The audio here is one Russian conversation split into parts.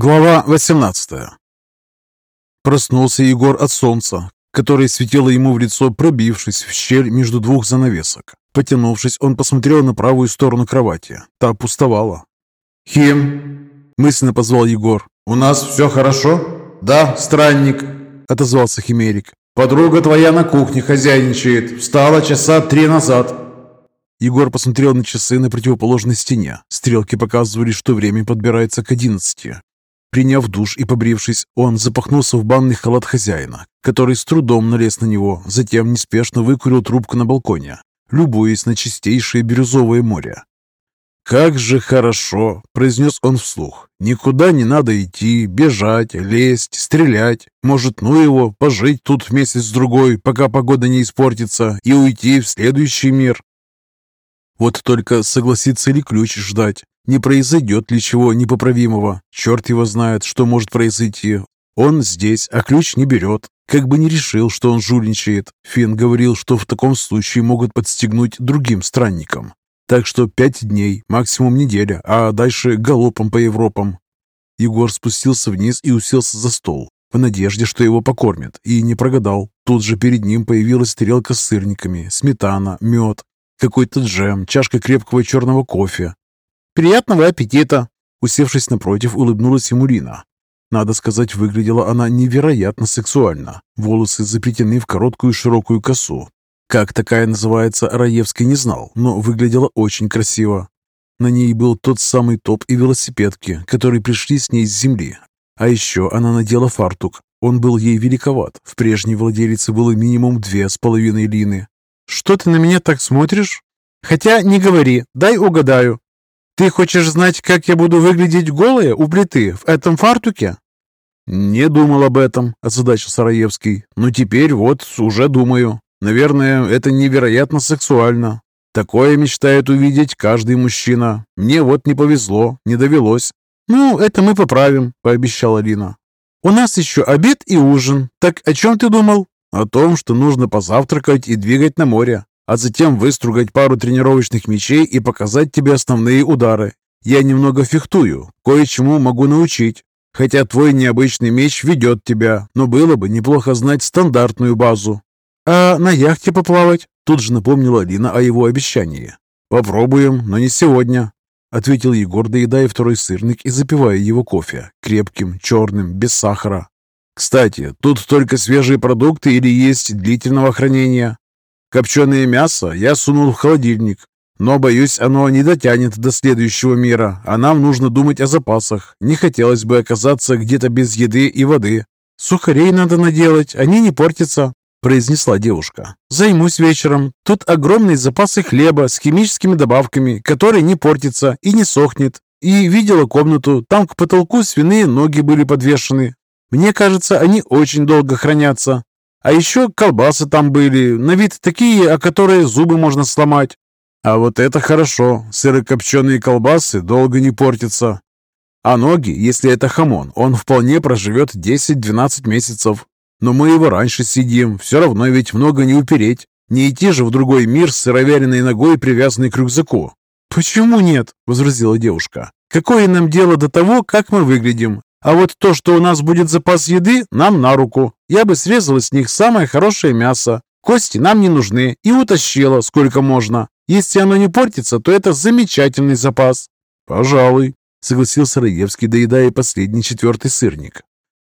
Глава 18 Проснулся Егор от солнца, которое светило ему в лицо, пробившись в щель между двух занавесок. Потянувшись, он посмотрел на правую сторону кровати. Та пустовала. «Хим!» – мысленно позвал Егор. «У нас все хорошо?» «Да, странник», – отозвался Химерик. «Подруга твоя на кухне хозяйничает. Встала часа три назад». Егор посмотрел на часы на противоположной стене. Стрелки показывали, что время подбирается к одиннадцати. Приняв душ и побрившись, он запахнулся в банный халат хозяина, который с трудом налез на него, затем неспешно выкурил трубку на балконе, любуясь на чистейшее бирюзовое море. «Как же хорошо!» – произнес он вслух. «Никуда не надо идти, бежать, лезть, стрелять. Может, ну его, пожить тут месяц-другой, пока погода не испортится, и уйти в следующий мир». Вот только согласится ли ключ ждать? Не произойдет ли чего непоправимого? Черт его знает, что может произойти. Он здесь, а ключ не берет. Как бы не решил, что он жульничает. Финн говорил, что в таком случае могут подстегнуть другим странникам. Так что пять дней, максимум неделя, а дальше галопом по Европам. Егор спустился вниз и уселся за стол, в надежде, что его покормят, и не прогадал. Тут же перед ним появилась тарелка с сырниками, сметана, мед, какой-то джем, чашка крепкого черного кофе, «Приятного аппетита!» Усевшись напротив, улыбнулась ему Рина. Надо сказать, выглядела она невероятно сексуально. Волосы заплетены в короткую широкую косу. Как такая называется, Раевский не знал, но выглядела очень красиво. На ней был тот самый топ и велосипедки, которые пришли с ней с земли. А еще она надела фартук. Он был ей великоват. В прежней владелице было минимум две с половиной лины. «Что ты на меня так смотришь?» «Хотя не говори, дай угадаю. Ты хочешь знать, как я буду выглядеть голая у плиты в этом фартуке?» «Не думал об этом», — озадачился Раевский. «Но теперь вот уже думаю. Наверное, это невероятно сексуально. Такое мечтает увидеть каждый мужчина. Мне вот не повезло, не довелось». «Ну, это мы поправим», — пообещала Лина. «У нас еще обед и ужин. Так о чем ты думал?» «О том, что нужно позавтракать и двигать на море а затем выстругать пару тренировочных мечей и показать тебе основные удары. Я немного фехтую, кое-чему могу научить. Хотя твой необычный меч ведет тебя, но было бы неплохо знать стандартную базу. А на яхте поплавать? Тут же напомнила Алина о его обещании. Попробуем, но не сегодня, ответил Егор, доедая второй сырник и запивая его кофе, крепким, черным, без сахара. Кстати, тут только свежие продукты или есть длительного хранения? Копченое мясо я сунул в холодильник, но, боюсь, оно не дотянет до следующего мира, а нам нужно думать о запасах. Не хотелось бы оказаться где-то без еды и воды. «Сухарей надо наделать, они не портятся», – произнесла девушка. «Займусь вечером. Тут огромные запасы хлеба с химическими добавками, который не портится и не сохнет. И видела комнату, там к потолку свиные ноги были подвешены. Мне кажется, они очень долго хранятся. А еще колбасы там были, на вид такие, о которые зубы можно сломать. А вот это хорошо, сырокопченые колбасы долго не портятся. А ноги, если это хамон, он вполне проживет 10-12 месяцев. Но мы его раньше съедим, все равно ведь много не упереть. Не идти же в другой мир с сыроверенной ногой, привязанной к рюкзаку. «Почему нет?» – возразила девушка. «Какое нам дело до того, как мы выглядим? А вот то, что у нас будет запас еды, нам на руку. Я бы срезала с них самое хорошее мясо. Кости нам не нужны и утащила сколько можно. Если оно не портится, то это замечательный запас». «Пожалуй», — согласился Раевский, доедая последний четвертый сырник.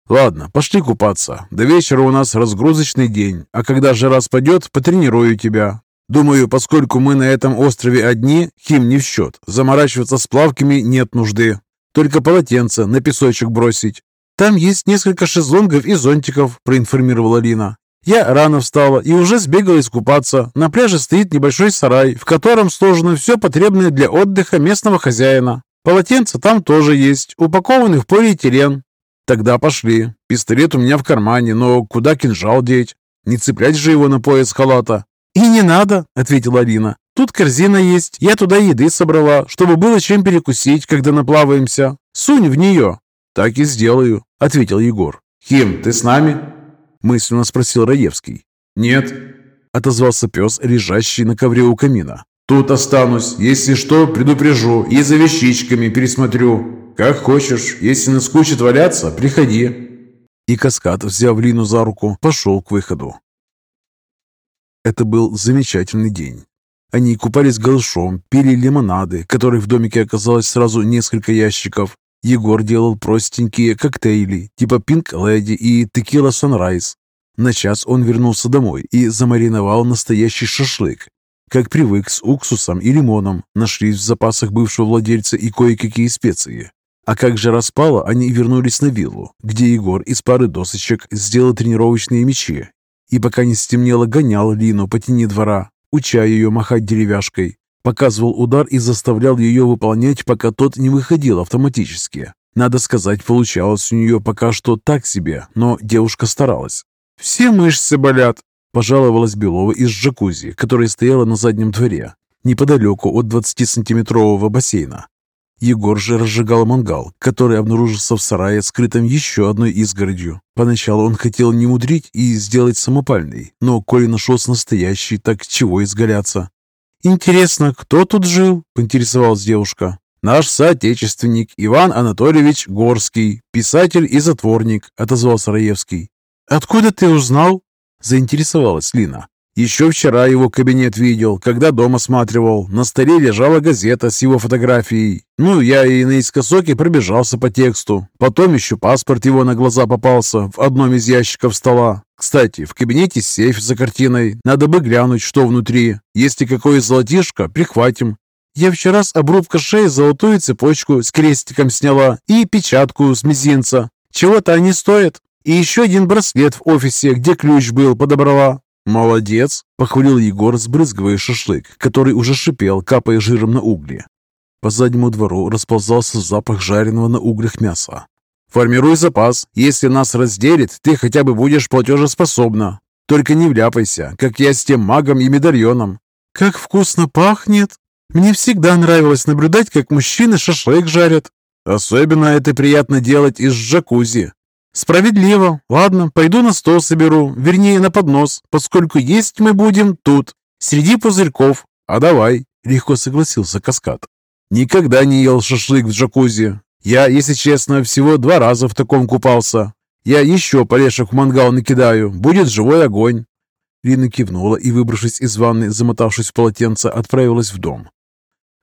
«Ладно, пошли купаться. До вечера у нас разгрузочный день, а когда жара спадет, потренирую тебя. Думаю, поскольку мы на этом острове одни, хим не в счет, заморачиваться с плавками нет нужды. Только полотенце на песочек бросить. Там есть несколько шезлонгов и зонтиков», – проинформировала Лина. «Я рано встала и уже сбегала искупаться. На пляже стоит небольшой сарай, в котором сложено все потребное для отдыха местного хозяина. Полотенца там тоже есть, упакованы в полиэтилен». «Тогда пошли. Пистолет у меня в кармане, но куда кинжал деть? Не цеплять же его на пояс халата». «И не надо», — ответила Алина. Тут корзина есть, я туда еды собрала, чтобы было чем перекусить, когда наплаваемся. Сунь в нее». «Так и сделаю», — ответил Егор. «Хим, ты с нами?» — мысленно спросил Раевский. «Нет», — отозвался пес, лежащий на ковре у камина. «Тут останусь. Если что, предупрежу и за вещичками пересмотрю. «Как хочешь. Если наскучит валяться, приходи». И Каскад, взяв Лину за руку, пошел к выходу. Это был замечательный день. Они купались голышом, пили лимонады, которых в домике оказалось сразу несколько ящиков. Егор делал простенькие коктейли, типа Пинк Леди и Текила Санрайз. На час он вернулся домой и замариновал настоящий шашлык. Как привык, с уксусом и лимоном, нашлись в запасах бывшего владельца и кое-какие специи. А как же распало, они вернулись на виллу, где Егор из пары досочек сделал тренировочные мечи. И пока не стемнело, гонял Лину по тени двора, уча ее махать деревяшкой. Показывал удар и заставлял ее выполнять, пока тот не выходил автоматически. Надо сказать, получалось у нее пока что так себе, но девушка старалась. «Все мышцы болят», – пожаловалась Белова из джакузи, которая стояла на заднем дворе, неподалеку от 20-сантиметрового бассейна. Егор же разжигал мангал, который обнаружился в сарае, скрытом еще одной изгородью. Поначалу он хотел не мудрить и сделать самопальный, но коли нашелся настоящий, так чего изгаляться? «Интересно, кто тут жил?» – поинтересовалась девушка. «Наш соотечественник Иван Анатольевич Горский, писатель и затворник», – отозвался Раевский. «Откуда ты узнал?» – заинтересовалась Лина. Еще вчера его кабинет видел, когда дом осматривал. На столе лежала газета с его фотографией. Ну, я и наискосоке пробежался по тексту. Потом еще паспорт его на глаза попался в одном из ящиков стола. Кстати, в кабинете сейф за картиной. Надо бы глянуть, что внутри. Если какое золотишко, прихватим. Я вчера с обрубка шеи золотую цепочку с крестиком сняла и печатку с мизинца. Чего-то они стоят. И еще один браслет в офисе, где ключ был, подобрала. «Молодец!» – похвалил Егор, сбрызгивая шашлык, который уже шипел, капая жиром на угли. По заднему двору расползался запах жареного на углях мяса. «Формируй запас. Если нас разделит, ты хотя бы будешь платежеспособна. Только не вляпайся, как я с тем магом и медальоном». «Как вкусно пахнет! Мне всегда нравилось наблюдать, как мужчины шашлык жарят. Особенно это приятно делать из джакузи. «Справедливо. Ладно, пойду на стол соберу, вернее, на поднос, поскольку есть мы будем тут, среди пузырьков. А давай», — легко согласился Каскад. «Никогда не ел шашлык в джакузи. Я, если честно, всего два раза в таком купался. Я еще полешек в мангал накидаю, будет живой огонь». Лина кивнула и, выбравшись из ванны, замотавшись в полотенце, отправилась в дом.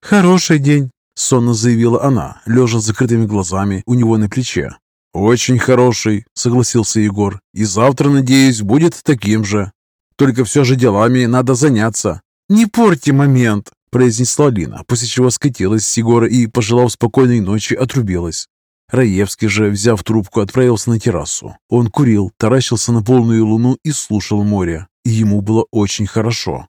«Хороший день», — сонно заявила она, лежа с закрытыми глазами у него на плече. «Очень хороший», — согласился Егор. «И завтра, надеюсь, будет таким же. Только все же делами надо заняться». «Не порти момент», — произнесла Лина, после чего скатилась с Егора и, пожелав спокойной ночи, отрубилась. Раевский же, взяв трубку, отправился на террасу. Он курил, таращился на полную луну и слушал море. И ему было очень хорошо.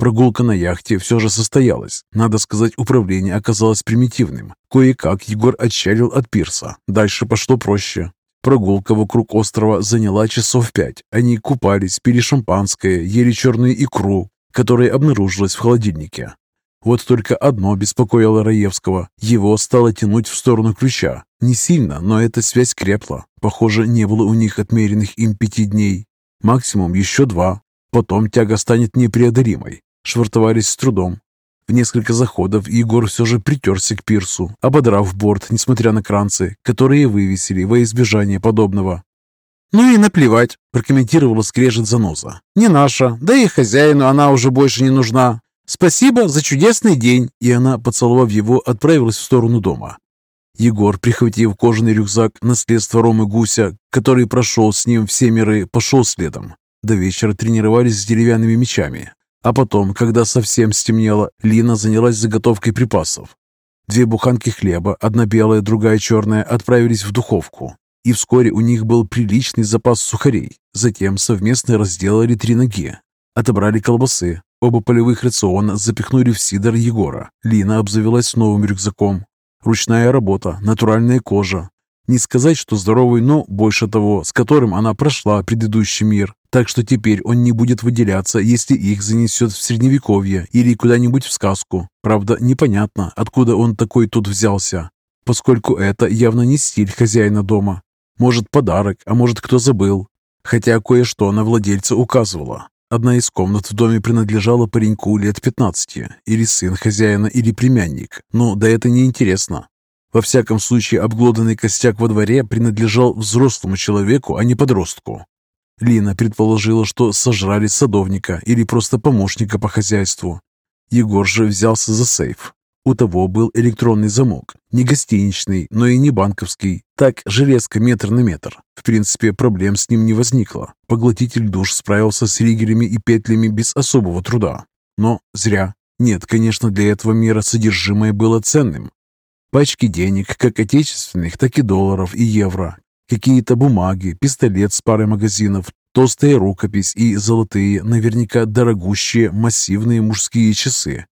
Прогулка на яхте все же состоялась. Надо сказать, управление оказалось примитивным. Кое-как Егор отчалил от пирса. Дальше пошло проще. Прогулка вокруг острова заняла часов пять. Они купались, пили шампанское, ели черную икру, которая обнаружилась в холодильнике. Вот только одно беспокоило Раевского. Его стало тянуть в сторону ключа. Не сильно, но эта связь крепла. Похоже, не было у них отмеренных им пяти дней. Максимум еще два. Потом тяга станет непреодолимой. Швартовались с трудом. В несколько заходов Егор все же притерся к пирсу, ободрав борт, несмотря на кранцы, которые вывесили во избежание подобного. «Ну и наплевать», – прокомментировала скрежет заноза. «Не наша, да и хозяину она уже больше не нужна. Спасибо за чудесный день!» И она, поцеловав его, отправилась в сторону дома. Егор, прихватив кожаный рюкзак, наследство Ромы Гуся, который прошел с ним все миры, пошел следом. До вечера тренировались с деревянными мечами, а потом, когда совсем стемнело, Лина занялась заготовкой припасов. Две буханки хлеба, одна белая, другая черная, отправились в духовку. И вскоре у них был приличный запас сухарей. Затем совместно разделали три ноги. Отобрали колбасы. Оба полевых рациона запихнули в сидор Егора. Лина обзавелась новым рюкзаком. Ручная работа, натуральная кожа. Не сказать, что здоровый, но больше того, с которым она прошла предыдущий мир. Так что теперь он не будет выделяться, если их занесет в средневековье или куда-нибудь в сказку. Правда, непонятно, откуда он такой тут взялся, поскольку это явно не стиль хозяина дома. Может, подарок, а может, кто забыл. Хотя кое-что на владельца указывало. Одна из комнат в доме принадлежала пареньку лет 15, или сын хозяина, или племянник. Но да это не интересно. Во всяком случае, обглоданный костяк во дворе принадлежал взрослому человеку, а не подростку. Лина предположила, что сожрали садовника или просто помощника по хозяйству. Егор же взялся за сейф. У того был электронный замок. Не гостиничный, но и не банковский. Так, железка метр на метр. В принципе, проблем с ним не возникло. Поглотитель душ справился с ригелями и петлями без особого труда. Но зря. Нет, конечно, для этого мира содержимое было ценным. Пачки денег, как отечественных, так и долларов и евро. Какие-то бумаги, пистолет с парой магазинов, толстая рукопись и золотые, наверняка дорогущие, массивные мужские часы.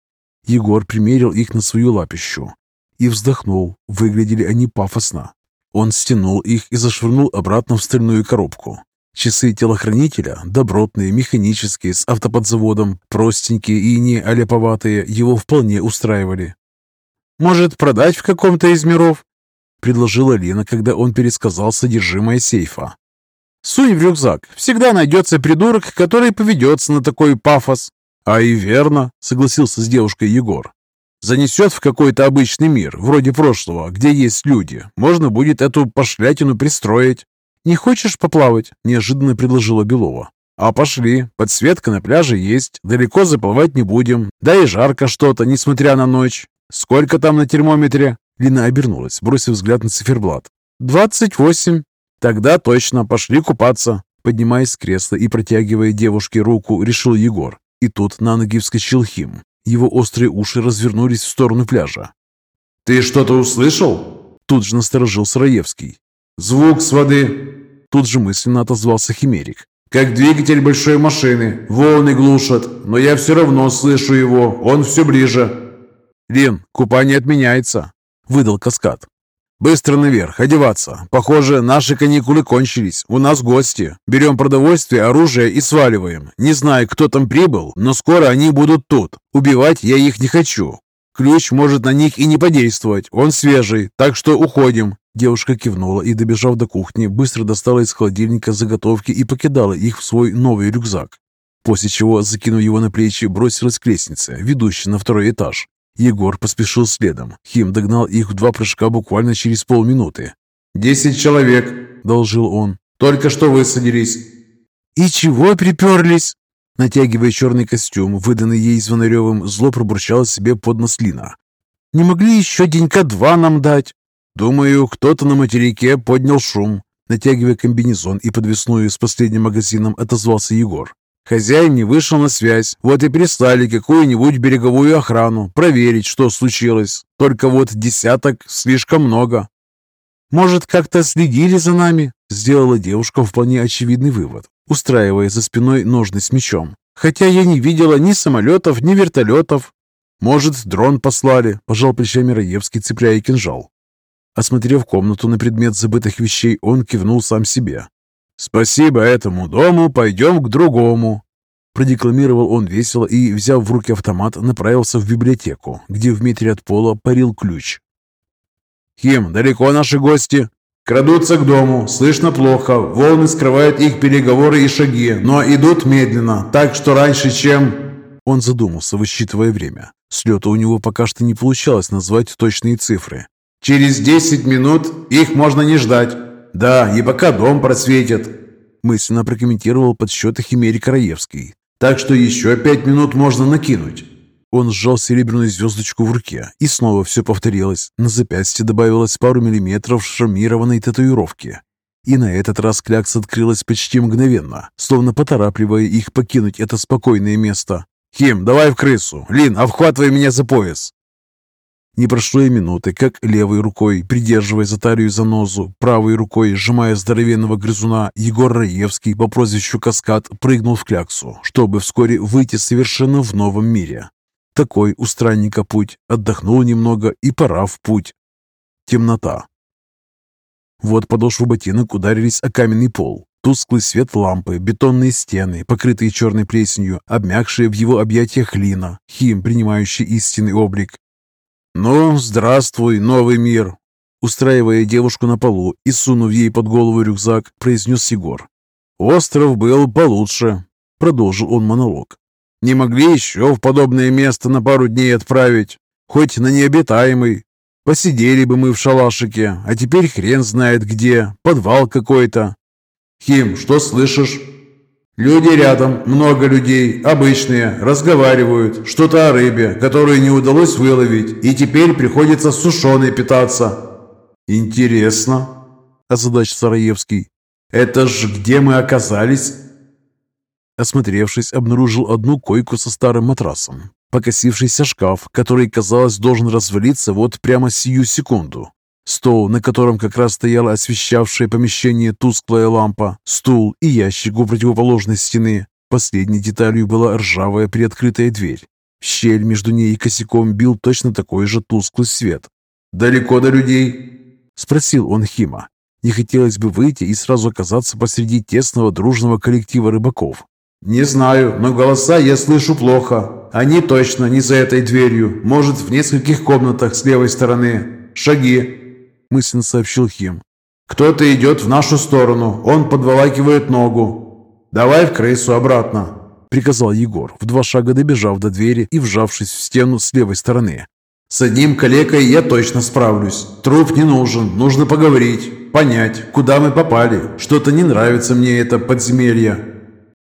Егор примерил их на свою лапищу и вздохнул. Выглядели они пафосно. Он стянул их и зашвырнул обратно в стальную коробку. Часы телохранителя, добротные, механические, с автоподзаводом, простенькие и не аляповатые, его вполне устраивали. «Может, продать в каком-то из миров?» — предложила Лена, когда он пересказал содержимое сейфа. «Сунь в рюкзак. Всегда найдется придурок, который поведется на такой пафос». «А и верно», — согласился с девушкой Егор. «Занесет в какой-то обычный мир, вроде прошлого, где есть люди. Можно будет эту пошлятину пристроить». «Не хочешь поплавать?» – неожиданно предложила Белова. «А пошли. Подсветка на пляже есть. Далеко заплывать не будем. Да и жарко что-то, несмотря на ночь. Сколько там на термометре?» Лина обернулась, бросив взгляд на циферблат. «Двадцать восемь». «Тогда точно. Пошли купаться». Поднимаясь с кресла и протягивая девушке руку, решил Егор. И тут на ноги вскочил Хим. Его острые уши развернулись в сторону пляжа. «Ты что-то услышал?» Тут же насторожился Раевский. «Звук с воды!» Тут же мысленно отозвался Химерик. «Как двигатель большой машины. Волны глушат, но я все равно слышу его. Он все ближе». «Лен, купание отменяется», — выдал каскад. «Быстро наверх, одеваться. Похоже, наши каникулы кончились. У нас гости. Берем продовольствие, оружие и сваливаем. Не знаю, кто там прибыл, но скоро они будут тут. Убивать я их не хочу. Ключ может на них и не подействовать. Он свежий, так что уходим». Девушка кивнула и, добежав до кухни, быстро достала из холодильника заготовки и покидала их в свой новый рюкзак. После чего, закинув его на плечи, бросилась к лестнице, ведущей на второй этаж. Егор поспешил следом. Хим догнал их в два прыжка буквально через полминуты. «Десять человек», — должил он. «Только что высадились». «И чего приперлись?» Натягивая черный костюм, выданный ей Звонаревым, зло пробурчала себе под нос Лина. «Не могли еще денька два нам дать?» «Думаю, кто-то на материке поднял шум». Натягивая комбинезон и подвесную с последним магазином, отозвался Егор. Хозяин не вышел на связь, вот и прислали какую-нибудь береговую охрану проверить, что случилось. Только вот десяток слишком много. «Может, как-то следили за нами?» Сделала девушка вполне очевидный вывод, устраивая за спиной ножны с мечом. «Хотя я не видела ни самолетов, ни вертолетов». «Может, дрон послали?» – пожал плечами Раевский, цепляя кинжал. Осмотрев комнату на предмет забытых вещей, он кивнул сам себе. «Спасибо этому дому, пойдем к другому». Продекламировал он весело и, взяв в руки автомат, направился в библиотеку, где в метре от пола парил ключ. «Хим, далеко наши гости?» «Крадутся к дому. Слышно плохо. Волны скрывают их переговоры и шаги, но идут медленно, так что раньше, чем...» Он задумался, высчитывая время. Слета у него пока что не получалось назвать точные цифры. «Через десять минут их можно не ждать». «Да, и пока дом просветит», – мысленно прокомментировал подсчеты Химери Краевский. «Так что еще пять минут можно накинуть». Он сжал серебряную звездочку в руке, и снова все повторилось. На запястье добавилось пару миллиметров шармированной татуировки. И на этот раз клякса открылась почти мгновенно, словно поторапливая их покинуть это спокойное место. «Хим, давай в крысу! Лин, обхватывай меня за пояс!» Не прошло и минуты, как левой рукой, придерживая за талию занозу, правой рукой, сжимая здоровенного грызуна, Егор Раевский по прозвищу Каскад прыгнул в кляксу, чтобы вскоре выйти совершенно в новом мире. Такой у странника путь. Отдохнул немного и пора в путь. Темнота. Вот подошвы ботинок ударились о каменный пол. Тусклый свет лампы, бетонные стены, покрытые черной плесенью, обмякшие в его объятиях Лина, Хим, принимающий истинный облик, «Ну, здравствуй, новый мир!» Устраивая девушку на полу и сунув ей под голову рюкзак, произнес Егор. «Остров был получше», — продолжил он монолог. «Не могли еще в подобное место на пару дней отправить, хоть на необитаемый. Посидели бы мы в шалашике, а теперь хрен знает где, подвал какой-то. Хим, что слышишь? Люди рядом, много людей, обычные, разговаривают, что-то о рыбе, которую не удалось выловить, и теперь приходится сушеной питаться. Интересно, озадачился Раевский. Это ж где мы оказались? Осмотревшись, обнаружил одну койку со старым матрасом, покосившийся шкаф, который, казалось, должен развалиться вот прямо сию секунду, Стол, на котором как раз стояла освещавшая помещение тусклая лампа, стул и ящик у противоположной стены. Последней деталью была ржавая приоткрытая дверь. В щель между ней и косяком бил точно такой же тусклый свет. «Далеко до людей?» – спросил он Хима. Не хотелось бы выйти и сразу оказаться посреди тесного дружного коллектива рыбаков. «Не знаю, но голоса я слышу плохо. Они точно не за этой дверью. Может, в нескольких комнатах с левой стороны. Шаги мысленно сообщил Хим. «Кто-то идет в нашу сторону. Он подволакивает ногу. Давай в крысу обратно», — приказал Егор, в два шага добежав до двери и вжавшись в стену с левой стороны. «С одним калекой я точно справлюсь. Труп не нужен. Нужно поговорить, понять, куда мы попали. Что-то не нравится мне это подземелье».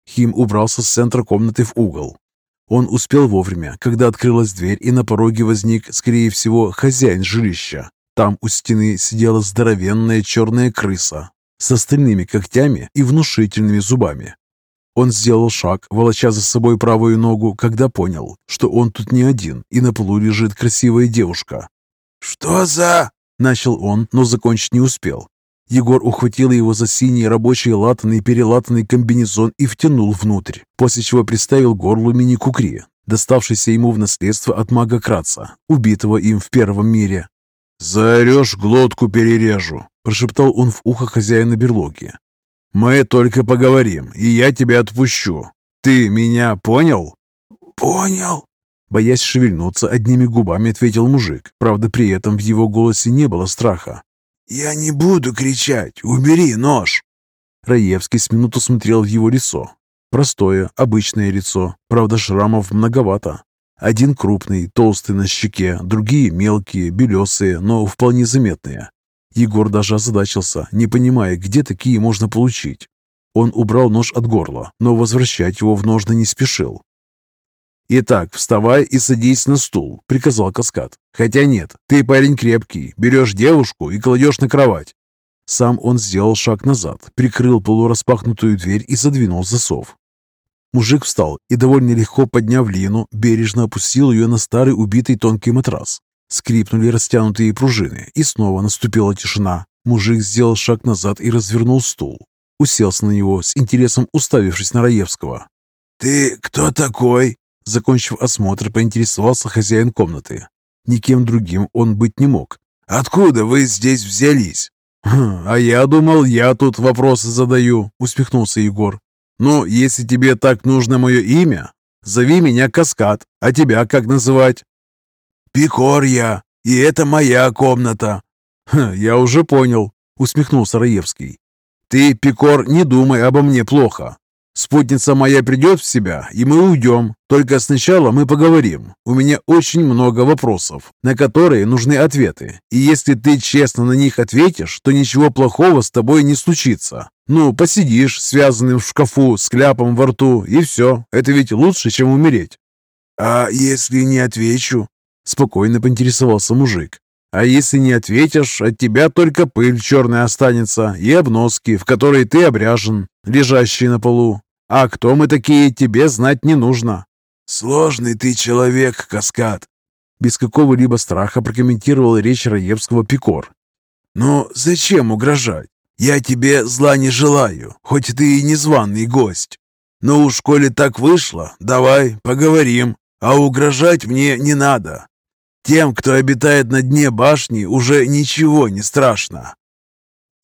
Хим убрался с центра комнаты в угол. Он успел вовремя, когда открылась дверь, и на пороге возник, скорее всего, хозяин жилища. Там у стены сидела здоровенная черная крыса с остальными когтями и внушительными зубами. Он сделал шаг, волоча за собой правую ногу, когда понял, что он тут не один, и на полу лежит красивая девушка. «Что за...» – начал он, но закончить не успел. Егор ухватил его за синий рабочий латанный перелатанный комбинезон и втянул внутрь, после чего приставил горлу мини-кукри, доставшийся ему в наследство от мага Краца, убитого им в первом мире. «Заорешь, глотку перережу», – прошептал он в ухо хозяина берлоги. «Мы только поговорим, и я тебя отпущу. Ты меня понял?» «Понял», Боясь шевельнуться, одними губами ответил мужик. Правда, при этом в его голосе не было страха. «Я не буду кричать! Убери нож!» Раевский с минуту смотрел в его лицо. Простое, обычное лицо. Правда, шрамов многовато. Один крупный, толстый на щеке, другие мелкие, белесые, но вполне заметные. Егор даже озадачился, не понимая, где такие можно получить. Он убрал нож от горла, но возвращать его в ножны не спешил. «Итак, вставай и садись на стул», — приказал Каскад. «Хотя нет, ты парень крепкий, берешь девушку и кладешь на кровать». Сам он сделал шаг назад, прикрыл полураспахнутую дверь и задвинул засов. Мужик встал и, довольно легко подняв Лину, бережно опустил ее на старый убитый тонкий матрас. Скрипнули растянутые пружины, и снова наступила тишина. Мужик сделал шаг назад и развернул стул. Уселся на него, с интересом уставившись на Раевского. «Ты кто такой?» Закончив осмотр, поинтересовался хозяин комнаты. Никем другим он быть не мог. «Откуда вы здесь взялись?» «Хм, «А я думал, я тут вопросы задаю», — усмехнулся Егор. «Ну, если тебе так нужно мое имя, зови меня Каскад, а тебя как называть?» «Пикор я, и это моя комната». Ха, «Я уже понял», — усмехнулся Раевский. «Ты, Пикор, не думай обо мне плохо. Спутница моя придет в себя, и мы уйдем. Только сначала мы поговорим. У меня очень много вопросов, на которые нужны ответы. И если ты честно на них ответишь, то ничего плохого с тобой не случится. Ну, посидишь, связанным в шкафу, с кляпом во рту, и все. Это ведь лучше, чем умереть. А если не отвечу? Спокойно поинтересовался мужик. А если не ответишь, от тебя только пыль черная останется и обноски, в которые ты обряжен, лежащие на полу. А кто мы такие, тебе знать не нужно». «Сложный ты человек, Каскад», — без какого-либо страха прокомментировал речь Раевского Пикор. «Но зачем угрожать? Я тебе зла не желаю, хоть ты и незваный гость. Но уж коли так вышло, давай поговорим, а угрожать мне не надо. Тем, кто обитает на дне башни, уже ничего не страшно.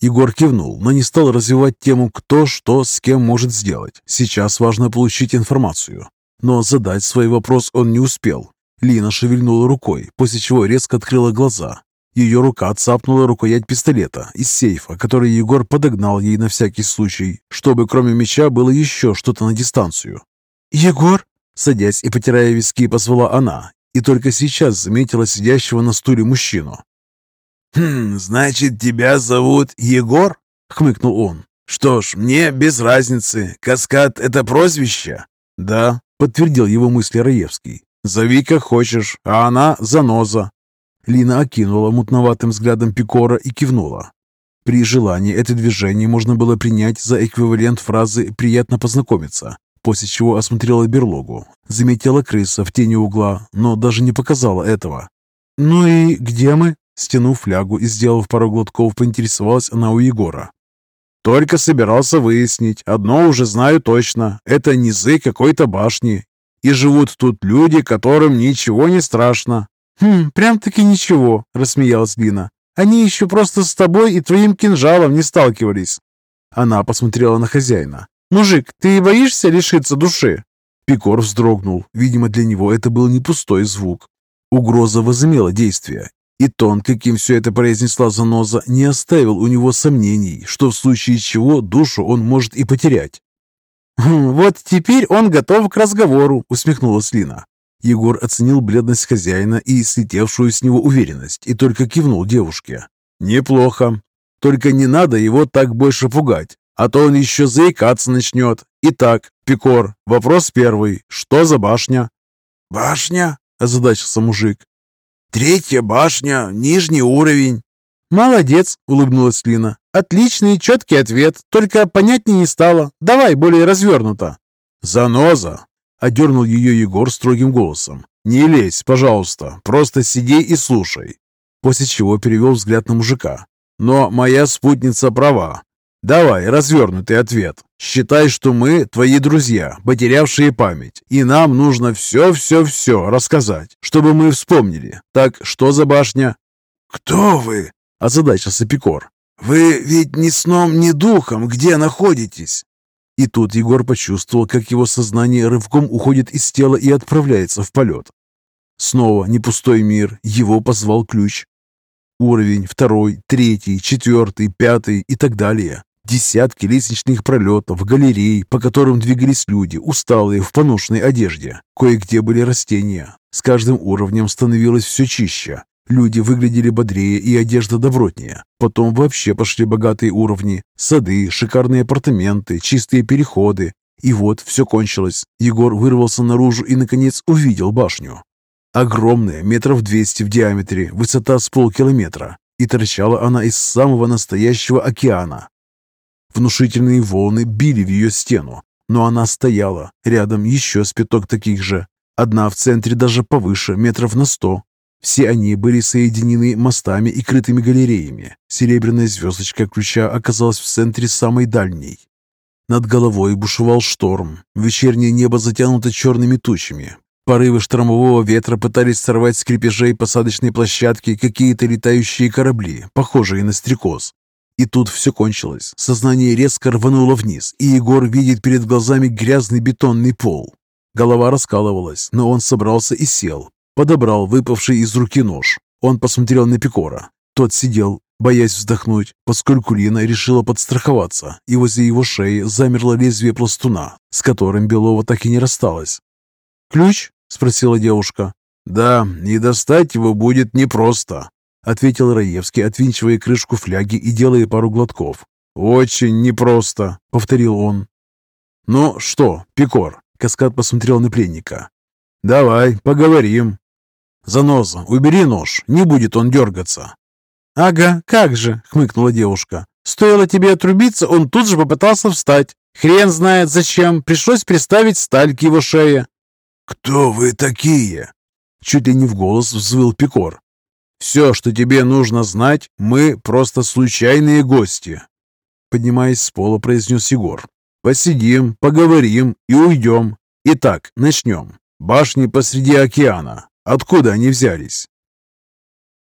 Егор кивнул, но не стал развивать тему «кто что с кем может сделать». Сейчас важно получить информацию. Но задать свой вопрос он не успел. Лина шевельнула рукой, после чего резко открыла глаза. Ее рука цапнула рукоять пистолета из сейфа, который Егор подогнал ей на всякий случай, чтобы кроме меча было еще что-то на дистанцию. «Егор?» Садясь и потирая виски, позвала она, и только сейчас заметила сидящего на стуле мужчину. «Хм, значит, тебя зовут Егор?» — хмыкнул он. «Что ж, мне без разницы. Каскад — это прозвище?» «Да», — подтвердил его мысли Раевский. «Зови как хочешь, а она — заноза». Лина окинула мутноватым взглядом Пикора и кивнула. При желании это движение можно было принять за эквивалент фразы «приятно познакомиться», после чего осмотрела берлогу, заметила крыса в тени угла, но даже не показала этого. «Ну и где мы?» Стянув флягу и сделав пару глотков, поинтересовалась она у Егора. «Только собирался выяснить. Одно уже знаю точно. Это низы какой-то башни. И живут тут люди, которым ничего не страшно». «Хм, прям-таки ничего», — рассмеялась Лина. Они еще просто с тобой и твоим кинжалом не сталкивались». Она посмотрела на хозяина. «Мужик, ты боишься лишиться души?» Пикор вздрогнул. Видимо, для него это был не пустой звук. Угроза возымела действие, и тон, каким все это произнесла заноза, не оставил у него сомнений, что в случае чего душу он может и потерять. «Хм, «Вот теперь он готов к разговору», — усмехнулась Лина. Егор оценил бледность хозяина и слетевшую с него уверенность и только кивнул девушке. «Неплохо. Только не надо его так больше пугать, а то он еще заикаться начнет. Итак, Пикор, вопрос первый. Что за башня?» «Башня?» – озадачился мужик. «Третья башня, нижний уровень». «Молодец!» – улыбнулась Лина. «Отличный, четкий ответ, только понятнее не стало. Давай более развернуто». «Заноза!» Одернул ее Егор строгим голосом. «Не лезь, пожалуйста, просто сиди и слушай». После чего перевел взгляд на мужика. «Но моя спутница права. Давай развернутый ответ. Считай, что мы твои друзья, потерявшие память, и нам нужно все-все-все рассказать, чтобы мы вспомнили. Так что за башня?» «Кто вы?» – озадачился Пикор. «Вы ведь ни сном, ни духом где находитесь?» И тут Егор почувствовал, как его сознание рывком уходит из тела и отправляется в полет. Снова не пустой мир, его позвал ключ. Уровень второй, третий, четвертый, пятый и так далее. Десятки лестничных пролетов, галерей, по которым двигались люди, усталые в поношенной одежде. Кое-где были растения. С каждым уровнем становилось все чище. Люди выглядели бодрее и одежда добротнее. Потом вообще пошли богатые уровни. Сады, шикарные апартаменты, чистые переходы. И вот все кончилось. Егор вырвался наружу и, наконец, увидел башню. Огромная, метров двести в диаметре, высота с полкилометра. И торчала она из самого настоящего океана. Внушительные волны били в ее стену, но она стояла. Рядом еще спиток таких же. Одна в центре даже повыше, метров на сто. Все они были соединены мостами и крытыми галереями. Серебряная звездочка ключа оказалась в центре самой дальней. Над головой бушевал шторм. Вечернее небо затянуто черными тучами. Порывы штормового ветра пытались сорвать с крепежей посадочной площадки какие-то летающие корабли, похожие на стрекоз. И тут все кончилось. Сознание резко рвануло вниз, и Егор видит перед глазами грязный бетонный пол. Голова раскалывалась, но он собрался и сел, Подобрал выпавший из руки нож. Он посмотрел на Пикора. Тот сидел, боясь вздохнуть, поскольку Лина решила подстраховаться, и возле его шеи замерло лезвие пластуна, с которым Белова так и не рассталась. «Ключ?» – спросила девушка. «Да, и достать его будет непросто», – ответил Раевский, отвинчивая крышку фляги и делая пару глотков. «Очень непросто», — повторил он. «Ну что, Пикор?» — Каскад посмотрел на пленника. «Давай, поговорим». «Заноза, убери нож, не будет он дергаться». «Ага, как же», — хмыкнула девушка. «Стоило тебе отрубиться, он тут же попытался встать. Хрен знает зачем, пришлось приставить сталь к его шее». «Кто вы такие?» Чуть ли не в голос взвыл Пикор. «Все, что тебе нужно знать, мы просто случайные гости», поднимаясь с пола, произнес Егор. «Посидим, поговорим и уйдем. Итак, начнем. Башни посреди океана. Откуда они взялись?